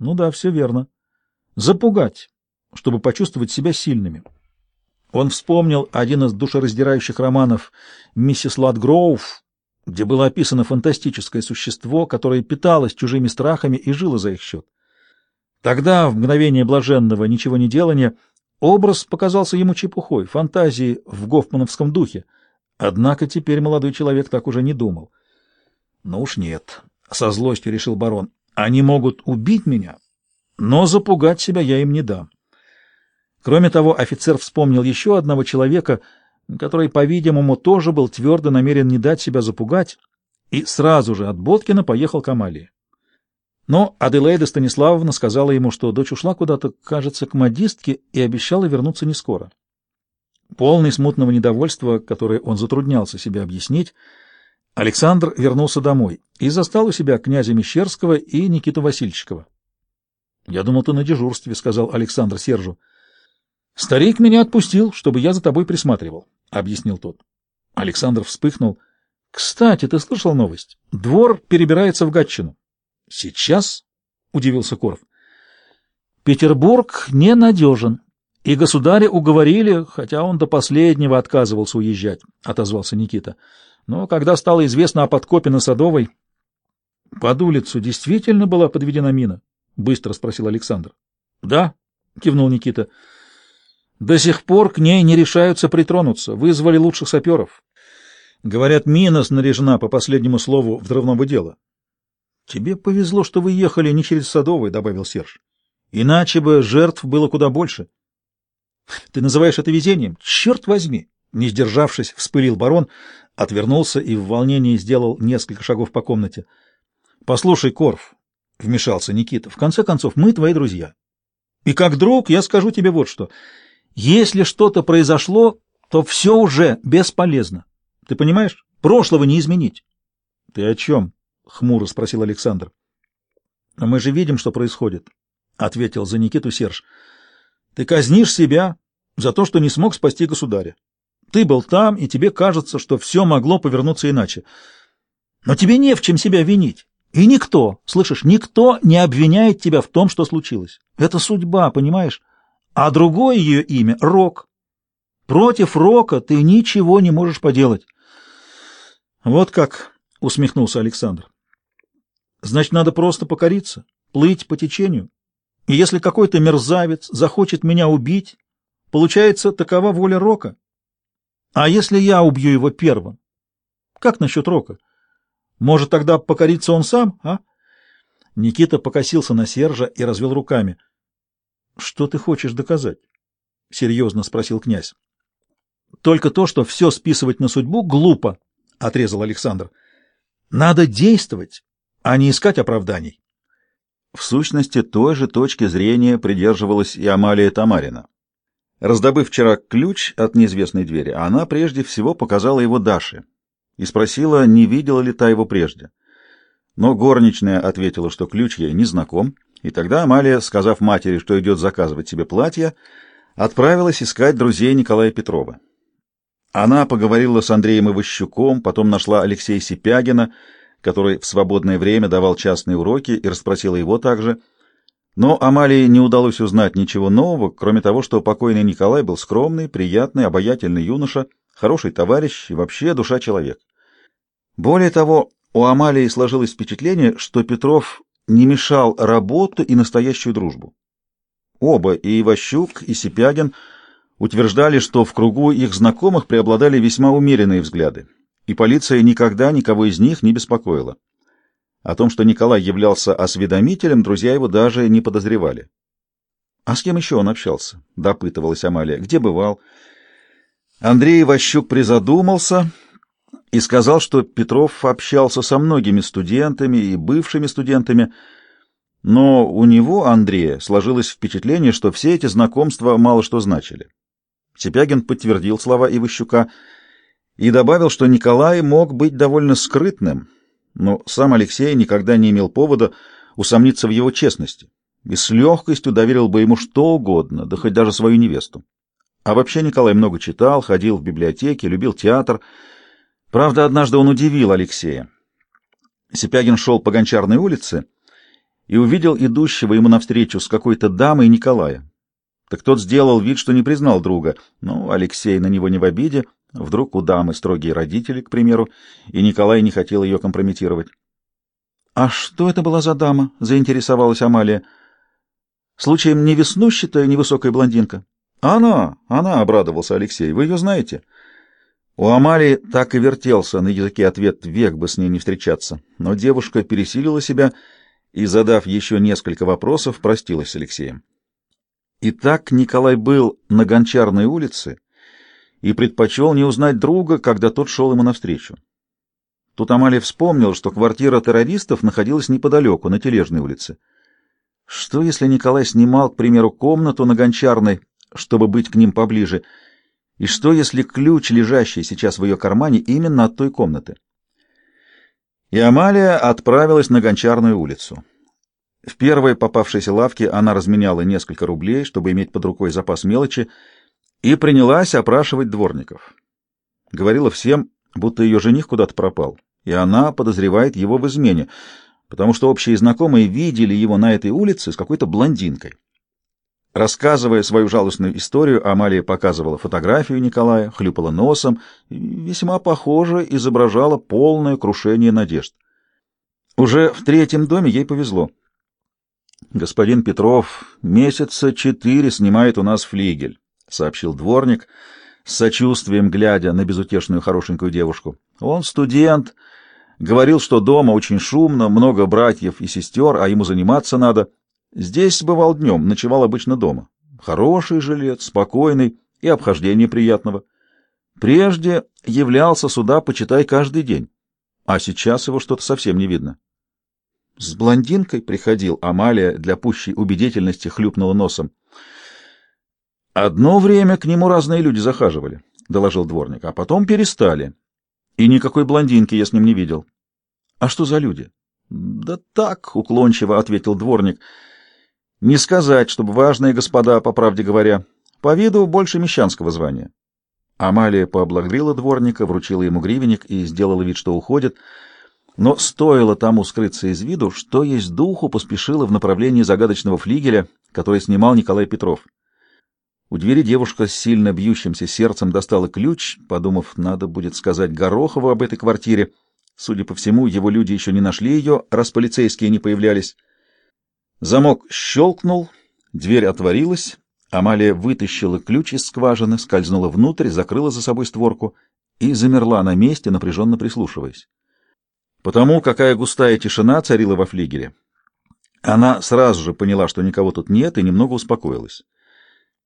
Ну да, все верно. Запугать, чтобы почувствовать себя сильными. Он вспомнил один из душераздирающих романов «Миссис Ладгроув», где было описано фантастическое существо, которое питалось чужими страхами и жило за их счет. Тогда, в мгновение блаженного ничего не делания, образ показался ему чепухой, фантазией в гофмановском духе. Однако теперь молодой человек так уже не думал. «Ну уж нет», — со злостью решил барон, — «они могут убить меня, но запугать себя я им не дам». Кроме того, офицер вспомнил еще одного человека, который, по-видимому, тоже был твердо намерен не дать себя запугать, и сразу же от Боткина поехал к Амалии. Но Аделаида Станиславовна сказала ему, что дочь ушла куда-то, кажется, к модистке и обещала вернуться не скоро. Полный смутного недовольства, которое он затруднялся себе объяснить, Александр вернулся домой и застал у себя князя Мещерского и Никиту Васильчикова. — Я думал, ты на дежурстве, — сказал Александр Сержу. — Старик меня отпустил, чтобы я за тобой присматривал, — объяснил тот. Александр вспыхнул. — Кстати, ты слышал новость? Двор перебирается в Гатчину. — Сейчас? — удивился Коров. — Петербург ненадежен, и государя уговорили, хотя он до последнего отказывался уезжать, — отозвался Никита. Но когда стало известно о подкопе на Садовой... — Под улицу действительно была подведена мина? — быстро спросил Александр. — Да, — кивнул Никита. — До сих пор к ней не решаются притронуться. Вызвали лучших саперов. Говорят, мина снаряжена по последнему слову взрывного дела. — Тебе повезло, что вы ехали не через Садовой, — добавил Серж. — Иначе бы жертв было куда больше. — Ты называешь это везением? Черт возьми! Не сдержавшись, вспылил барон, отвернулся и в волнении сделал несколько шагов по комнате. — Послушай, Корф, — вмешался Никита, — в конце концов, мы твои друзья. И как друг я скажу тебе вот что. Если что-то произошло, то все уже бесполезно. Ты понимаешь? Прошлого не изменить. — Ты о чем? — хмуро спросил Александр. — А мы же видим, что происходит, — ответил за Никиту Серж. — Ты казнишь себя за то, что не смог спасти государя. Ты был там, и тебе кажется, что все могло повернуться иначе. Но тебе не в чем себя винить. И никто, слышишь, никто не обвиняет тебя в том, что случилось. Это судьба, понимаешь? А другое ее имя — Рок. Против Рока ты ничего не можешь поделать. Вот как, — усмехнулся Александр. Значит, надо просто покориться, плыть по течению. И если какой-то мерзавец захочет меня убить, получается, такова воля Рока. А если я убью его первым? Как насчет Рока? Может, тогда покориться он сам, а? Никита покосился на Сержа и развел руками. — Что ты хочешь доказать? — серьезно спросил князь. — Только то, что все списывать на судьбу глупо, — отрезал Александр. — Надо действовать, а не искать оправданий. В сущности, той же точки зрения придерживалась и Амалия Тамарина. Раздобыв вчера ключ от неизвестной двери, она прежде всего показала его Даше и спросила, не видела ли та его прежде. Но горничная ответила, что ключ ей не знаком, и тогда Амалия, сказав матери, что идет заказывать себе платье, отправилась искать друзей Николая Петрова. Она поговорила с Андреем Иващуком, потом нашла Алексея Сипягина, который в свободное время давал частные уроки, и расспросила его также — но Амалии не удалось узнать ничего нового, кроме того, что покойный Николай был скромный, приятный, обаятельный юноша, хороший товарищ и вообще душа человек. Более того, у Амалии сложилось впечатление, что Петров не мешал работу и настоящую дружбу. Оба, и Иващук, и Сипягин, утверждали, что в кругу их знакомых преобладали весьма умеренные взгляды, и полиция никогда никого из них не беспокоила. О том, что Николай являлся осведомителем, друзья его даже не подозревали. — А с кем еще он общался? — допытывалась Амалия. — Где бывал? Андрей Ващук призадумался и сказал, что Петров общался со многими студентами и бывшими студентами, но у него, Андрея, сложилось впечатление, что все эти знакомства мало что значили. Сипягин подтвердил слова Иващука и добавил, что Николай мог быть довольно скрытным — но сам Алексей никогда не имел повода усомниться в его честности и с легкостью доверил бы ему что угодно, да хоть даже свою невесту. А вообще Николай много читал, ходил в библиотеки, любил театр. Правда, однажды он удивил Алексея. Сипягин шел по Гончарной улице и увидел идущего ему навстречу с какой-то дамой Николая. Так тот сделал вид, что не признал друга. Ну, Алексей на него не в обиде. Вдруг у дамы строгие родители, к примеру, и Николай не хотел ее компрометировать. — А что это была за дама? — заинтересовалась Амалия. — Случаем не веснущатая невысокая блондинка? — Она, она, — обрадовался Алексей. — Вы ее знаете? У Амалии так и вертелся на языке ответ «век бы с ней не встречаться». Но девушка пересилила себя и, задав еще несколько вопросов, простилась с Алексеем. Итак, Николай был на Гончарной улице и предпочел не узнать друга, когда тот шел ему навстречу. Тут Амалия вспомнил, что квартира террористов находилась неподалеку, на Тележной улице. Что, если Николай снимал, к примеру, комнату на Гончарной, чтобы быть к ним поближе, и что, если ключ, лежащий сейчас в ее кармане, именно от той комнаты? И Амалия отправилась на Гончарную улицу. В первой попавшейся лавке она разменяла несколько рублей, чтобы иметь под рукой запас мелочи, и принялась опрашивать дворников. Говорила всем, будто ее жених куда-то пропал, и она подозревает его в измене, потому что общие знакомые видели его на этой улице с какой-то блондинкой. Рассказывая свою жалостную историю, Амалия показывала фотографию Николая, хлюпала носом и весьма похоже изображала полное крушение надежд. Уже в третьем доме ей повезло. «Господин Петров месяца четыре снимает у нас флигель», — сообщил дворник, с сочувствием глядя на безутешную хорошенькую девушку. «Он студент, говорил, что дома очень шумно, много братьев и сестер, а ему заниматься надо». Здесь бывал днем, ночевал обычно дома. Хороший жилец, спокойный и обхождение приятного. Прежде являлся сюда, почитай, каждый день. А сейчас его что-то совсем не видно. С блондинкой приходил, Амалия для пущей убедительности хлюпнула носом. Одно время к нему разные люди захаживали, — доложил дворник, — а потом перестали. И никакой блондинки я с ним не видел. — А что за люди? — Да так, — уклончиво ответил дворник, — не сказать, чтобы важные господа, по правде говоря, по виду больше мещанского звания. Амалия поблагодарила дворника, вручила ему гривенник и сделала вид, что уходит, но стоило тому скрыться из виду, что есть духу поспешила в направлении загадочного флигеля, который снимал Николай Петров. У двери девушка с сильно бьющимся сердцем достала ключ, подумав, надо будет сказать Горохову об этой квартире. Судя по всему, его люди еще не нашли ее, раз полицейские не появлялись. Замок щелкнул, дверь отворилась, Амалия вытащила ключ из скважины, скользнула внутрь, закрыла за собой створку и замерла на месте, напряженно прислушиваясь. Потому какая густая тишина царила во флигеле, она сразу же поняла, что никого тут нет, и немного успокоилась.